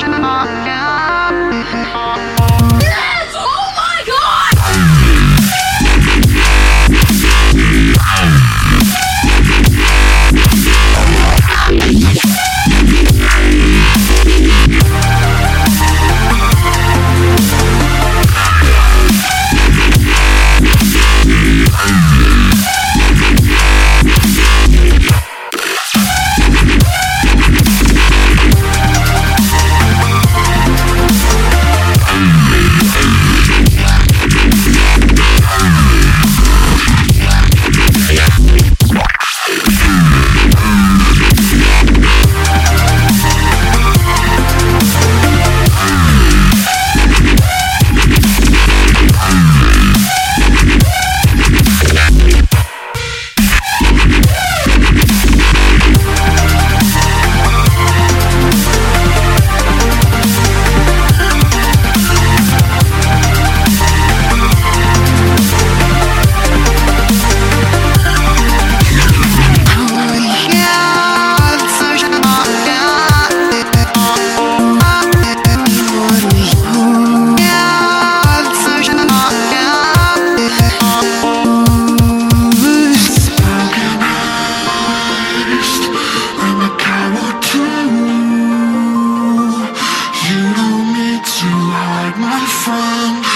Krishna. my friend.